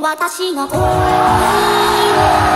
私の恋を